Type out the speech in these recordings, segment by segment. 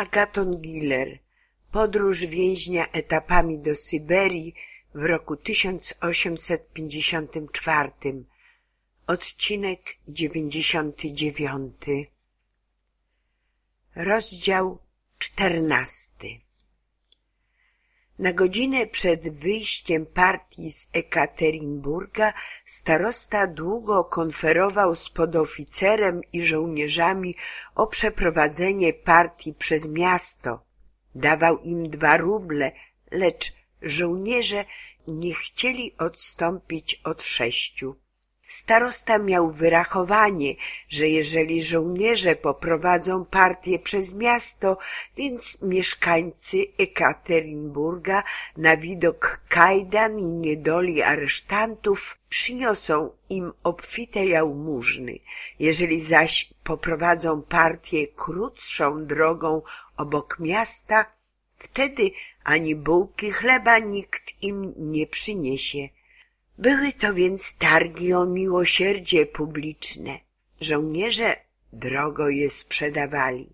Agaton Giller Podróż więźnia etapami do Syberii w roku 1854 Odcinek 99 Rozdział 14 Na godzinę przed wyjściem partii z Ekaterinburga starosta długo konferował z podoficerem i żołnierzami o przeprowadzenie partii przez miasto. Dawał im dwa ruble, lecz żołnierze nie chcieli odstąpić od sześciu. Starosta miał wyrachowanie, że jeżeli żołnierze poprowadzą partię przez miasto, więc mieszkańcy Ekaterinburga na widok kajdan i niedoli aresztantów przyniosą im obfite jałmużny. Jeżeli zaś poprowadzą partię krótszą drogą obok miasta, wtedy ani bułki chleba nikt im nie przyniesie. Były to więc targi o miłosierdzie publiczne. Żołnierze drogo je sprzedawali.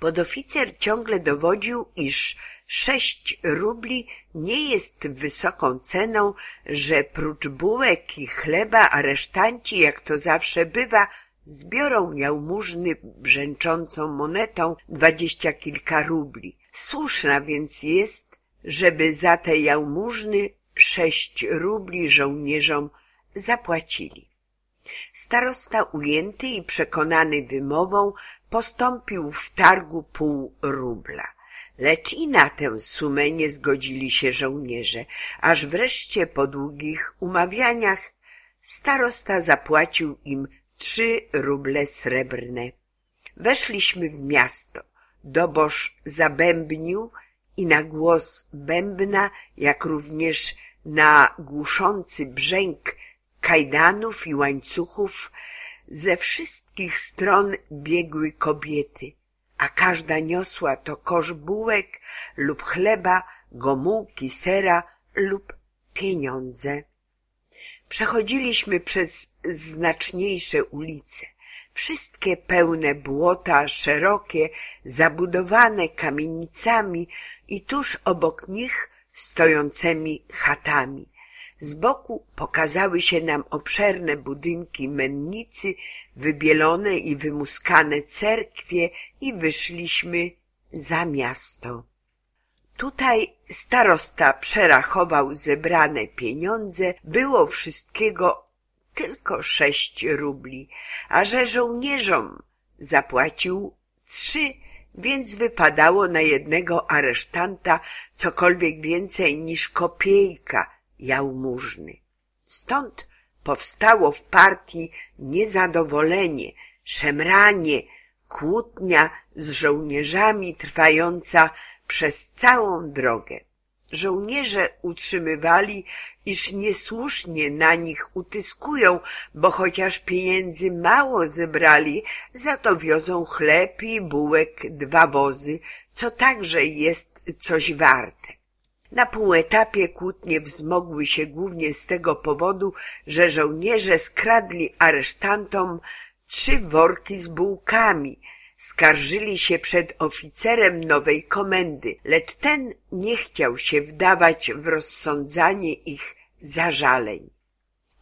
Podoficer ciągle dowodził, iż sześć rubli nie jest wysoką ceną, że prócz bułek i chleba aresztanci, jak to zawsze bywa, zbiorą jałmużny brzęczącą monetą dwadzieścia kilka rubli. Słuszna więc jest, żeby za te jałmużny sześć rubli żołnierzom zapłacili. Starosta ujęty i przekonany wymową postąpił w targu pół rubla. Lecz i na tę sumę nie zgodzili się żołnierze, aż wreszcie po długich umawianiach starosta zapłacił im trzy ruble srebrne. Weszliśmy w miasto. Doboż zabębnił i na głos bębna, jak również na głuszący brzęk kajdanów i łańcuchów ze wszystkich stron biegły kobiety, a każda niosła to kosz bułek lub chleba, gomułki sera lub pieniądze. Przechodziliśmy przez znaczniejsze ulice, wszystkie pełne błota, szerokie, zabudowane kamienicami i tuż obok nich stojącymi chatami. Z boku pokazały się nam obszerne budynki mennicy, wybielone i wymuskane cerkwie i wyszliśmy za miasto. Tutaj starosta przerachował zebrane pieniądze, było wszystkiego tylko sześć rubli, a że żołnierzom zapłacił trzy, więc wypadało na jednego aresztanta cokolwiek więcej niż kopiejka jałmużny. Stąd powstało w partii niezadowolenie, szemranie, kłótnia z żołnierzami trwająca przez całą drogę. Żołnierze utrzymywali, iż niesłusznie na nich utyskują, bo chociaż pieniędzy mało zebrali, za to wiozą chleb i bułek dwa wozy, co także jest coś warte. Na półetapie kłótnie wzmogły się głównie z tego powodu, że żołnierze skradli aresztantom trzy worki z bułkami, Skarżyli się przed oficerem nowej komendy, lecz ten nie chciał się wdawać w rozsądzanie ich zażaleń.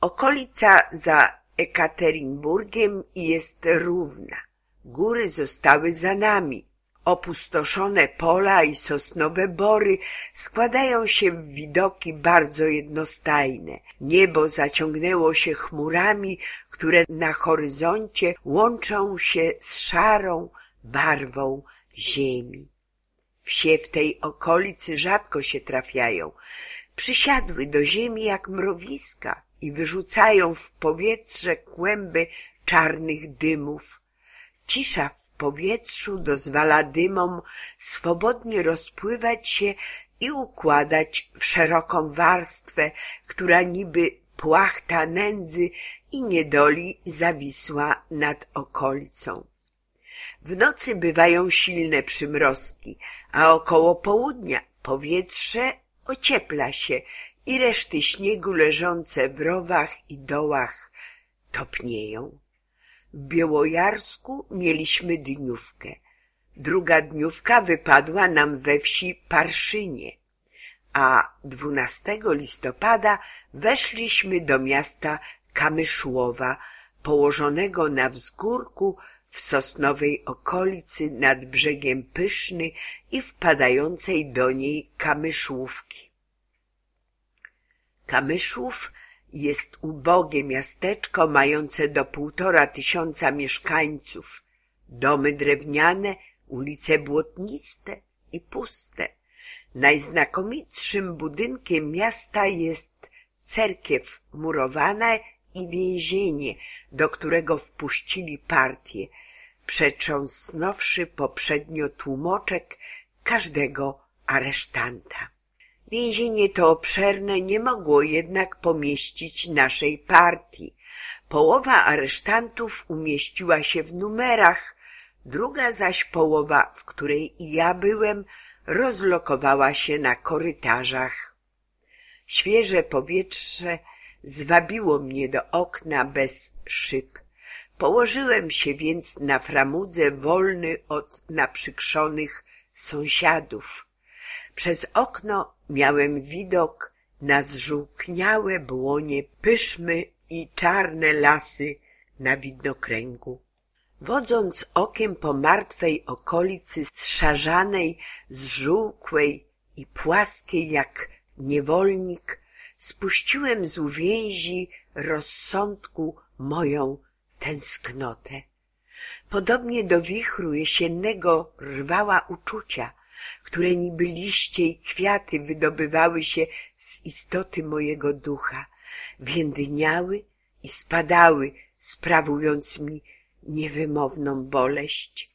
Okolica za Ekaterinburgiem jest równa. Góry zostały za nami. Opustoszone pola i sosnowe bory składają się w widoki bardzo jednostajne. Niebo zaciągnęło się chmurami, które na horyzoncie łączą się z szarą barwą ziemi. Wsie w tej okolicy rzadko się trafiają. Przysiadły do ziemi jak mrowiska i wyrzucają w powietrze kłęby czarnych dymów. Cisza powietrzu dozwala dymom swobodnie rozpływać się i układać w szeroką warstwę, która niby płachta nędzy i niedoli zawisła nad okolicą. W nocy bywają silne przymrozki, a około południa powietrze ociepla się i reszty śniegu leżące w rowach i dołach topnieją. W Białojarsku mieliśmy dniówkę. Druga dniówka wypadła nam we wsi Parszynie, a 12 listopada weszliśmy do miasta Kamyszłowa, położonego na wzgórku w sosnowej okolicy nad brzegiem Pyszny i wpadającej do niej Kamyszłówki. Kamyszłów jest ubogie miasteczko mające do półtora tysiąca mieszkańców, domy drewniane, ulice błotniste i puste. Najznakomitszym budynkiem miasta jest cerkiew murowana i więzienie, do którego wpuścili partię, przetrząsnąwszy poprzednio tłumoczek każdego aresztanta. Więzienie to obszerne nie mogło jednak pomieścić naszej partii. Połowa aresztantów umieściła się w numerach, druga zaś połowa, w której ja byłem, rozlokowała się na korytarzach. Świeże powietrze zwabiło mnie do okna bez szyb. Położyłem się więc na framudze wolny od naprzykrzonych sąsiadów. Przez okno miałem widok na zżółkniałe błonie pyszmy i czarne lasy na widnokręgu. Wodząc okiem po martwej okolicy zszarzanej, zżółkłej i płaskiej jak niewolnik, spuściłem z uwięzi rozsądku moją tęsknotę. Podobnie do wichru jesiennego rwała uczucia, które niby liście i kwiaty wydobywały się z istoty mojego ducha, więdniały i spadały, sprawując mi niewymowną boleść.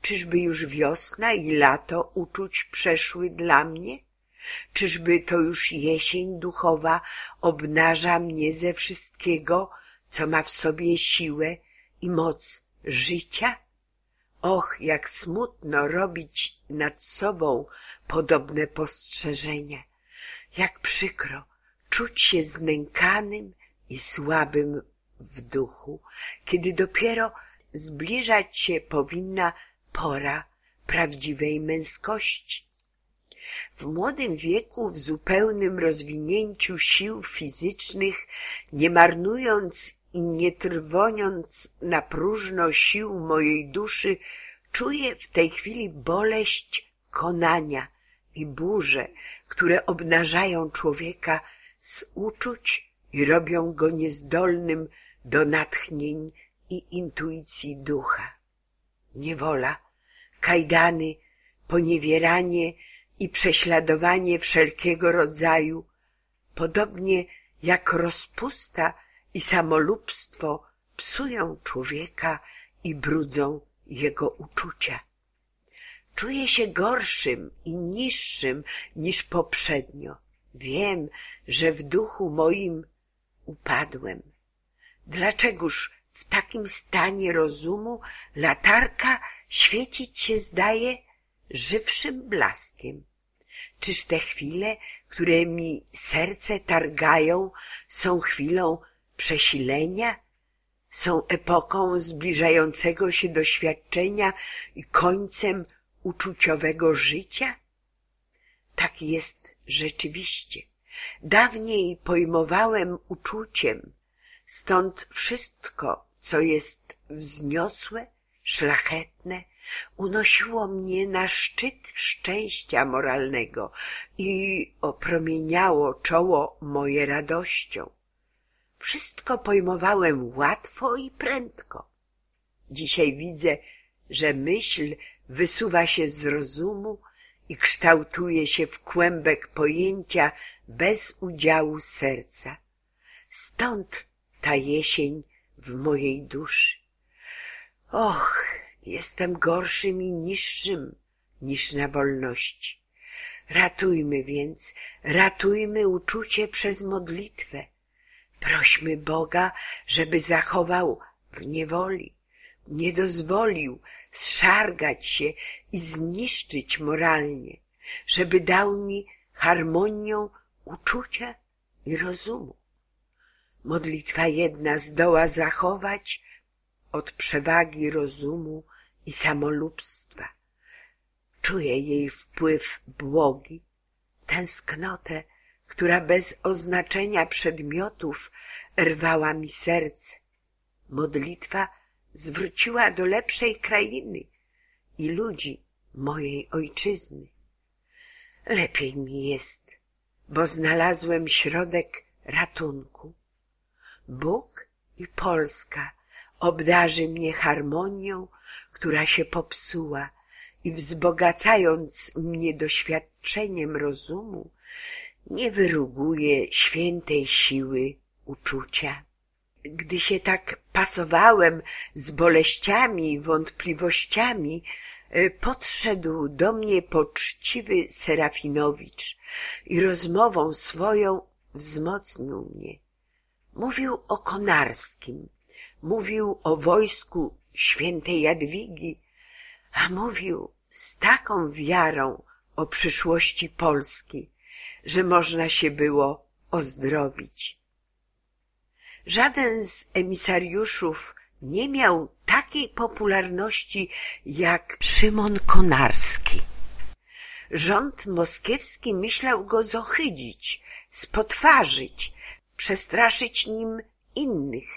Czyżby już wiosna i lato uczuć przeszły dla mnie? Czyżby to już jesień duchowa obnaża mnie ze wszystkiego, co ma w sobie siłę i moc życia? Och, jak smutno robić nad sobą podobne postrzeżenia. Jak przykro czuć się znękanym i słabym w duchu, kiedy dopiero zbliżać się powinna pora prawdziwej męskości. W młodym wieku, w zupełnym rozwinięciu sił fizycznych, nie marnując i nie trwoniąc na próżno sił mojej duszy, czuję w tej chwili boleść konania i burze, które obnażają człowieka z uczuć i robią go niezdolnym do natchnień i intuicji ducha. Niewola, kajdany, poniewieranie i prześladowanie wszelkiego rodzaju, podobnie jak rozpusta i samolubstwo psują człowieka i brudzą jego uczucia. Czuję się gorszym i niższym niż poprzednio. Wiem, że w duchu moim upadłem. Dlaczegoż w takim stanie rozumu latarka świecić się zdaje żywszym blaskiem? Czyż te chwile, które mi serce targają, są chwilą przesilenia? Są epoką zbliżającego się doświadczenia i końcem uczuciowego życia? Tak jest rzeczywiście. Dawniej pojmowałem uczuciem, stąd wszystko, co jest wzniosłe, szlachetne, unosiło mnie na szczyt szczęścia moralnego i opromieniało czoło moje radością. Wszystko pojmowałem łatwo i prędko. Dzisiaj widzę, że myśl wysuwa się z rozumu i kształtuje się w kłębek pojęcia bez udziału serca. Stąd ta jesień w mojej duszy. Och, jestem gorszym i niższym niż na wolności. Ratujmy więc, ratujmy uczucie przez modlitwę. Prośmy Boga, żeby zachował w niewoli, nie dozwolił zszargać się i zniszczyć moralnie, żeby dał mi harmonię uczucia i rozumu. Modlitwa jedna zdoła zachować od przewagi rozumu i samolubstwa. Czuję jej wpływ błogi, tęsknotę, która bez oznaczenia przedmiotów rwała mi serce. Modlitwa zwróciła do lepszej krainy i ludzi mojej ojczyzny. Lepiej mi jest, bo znalazłem środek ratunku. Bóg i Polska obdarzy mnie harmonią, która się popsuła i wzbogacając mnie doświadczeniem rozumu, nie wyruguje świętej siły uczucia. Gdy się tak pasowałem z boleściami i wątpliwościami, e, podszedł do mnie poczciwy Serafinowicz i rozmową swoją wzmocnił mnie. Mówił o Konarskim, mówił o wojsku świętej Jadwigi, a mówił z taką wiarą o przyszłości Polski, że można się było ozdrowić. Żaden z emisariuszów nie miał takiej popularności jak Szymon Konarski. Rząd moskiewski myślał go zohydzić, spotwarzyć, przestraszyć nim innych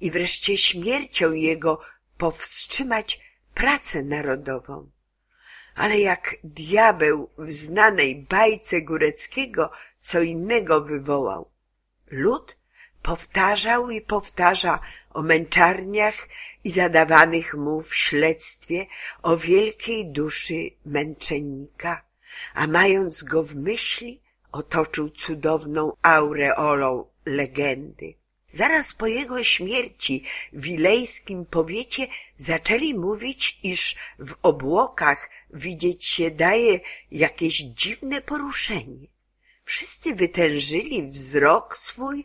i wreszcie śmiercią jego powstrzymać pracę narodową. Ale jak diabeł w znanej bajce Góreckiego co innego wywołał. Lud powtarzał i powtarza o męczarniach i zadawanych mu w śledztwie o wielkiej duszy męczennika, a mając go w myśli, otoczył cudowną aureolą legendy. Zaraz po jego śmierci w wilejskim powiecie zaczęli mówić, iż w obłokach widzieć się daje jakieś dziwne poruszenie. Wszyscy wytężyli wzrok swój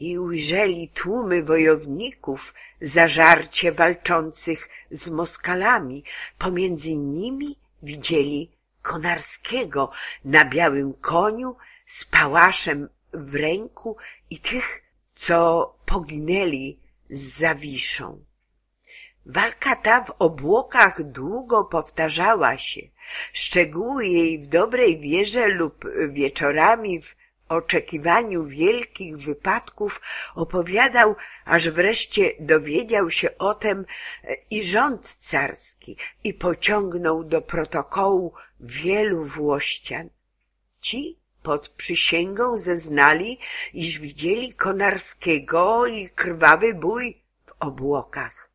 i ujrzeli tłumy wojowników zażarcie walczących z Moskalami. Pomiędzy nimi widzieli Konarskiego na białym koniu z pałaszem w ręku i tych, co poginęli z Zawiszą. Walka ta w obłokach długo powtarzała się. Szczegóły jej w dobrej wierze lub wieczorami w oczekiwaniu wielkich wypadków opowiadał, aż wreszcie dowiedział się o tem i rząd carski i pociągnął do protokołu wielu Włościan. Ci pod przysięgą zeznali, iż widzieli Konarskiego i krwawy bój w obłokach.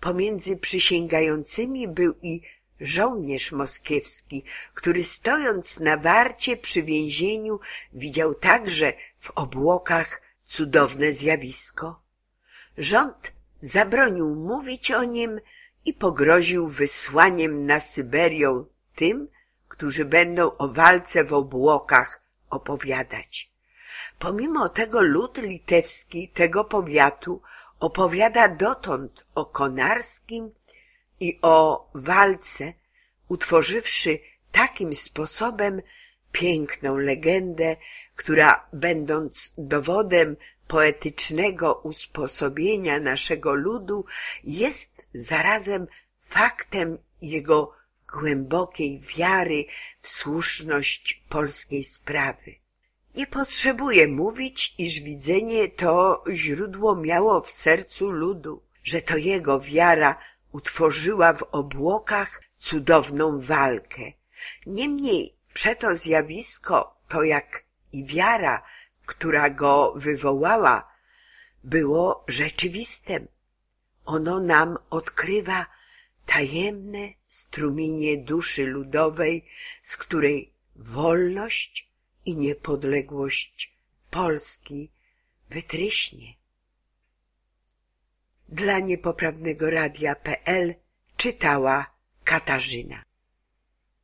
Pomiędzy przysięgającymi był i żołnierz moskiewski, który stojąc na warcie przy więzieniu widział także w obłokach cudowne zjawisko. Rząd zabronił mówić o nim i pogroził wysłaniem na Syberię tym, którzy będą o walce w obłokach opowiadać. Pomimo tego lud litewski tego powiatu opowiada dotąd o Konarskim i o walce, utworzywszy takim sposobem piękną legendę, która będąc dowodem poetycznego usposobienia naszego ludu jest zarazem faktem jego głębokiej wiary w słuszność polskiej sprawy. Nie potrzebuję mówić, iż widzenie to źródło miało w sercu ludu, że to jego wiara utworzyła w obłokach cudowną walkę. Niemniej przeto zjawisko to jak i wiara, która go wywołała, było rzeczywistym. Ono nam odkrywa tajemne strumienie duszy ludowej, z której wolność i niepodległość Polski wytryśnie. Dla niepoprawnego radia.pl czytała Katarzyna.